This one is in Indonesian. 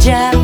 hujan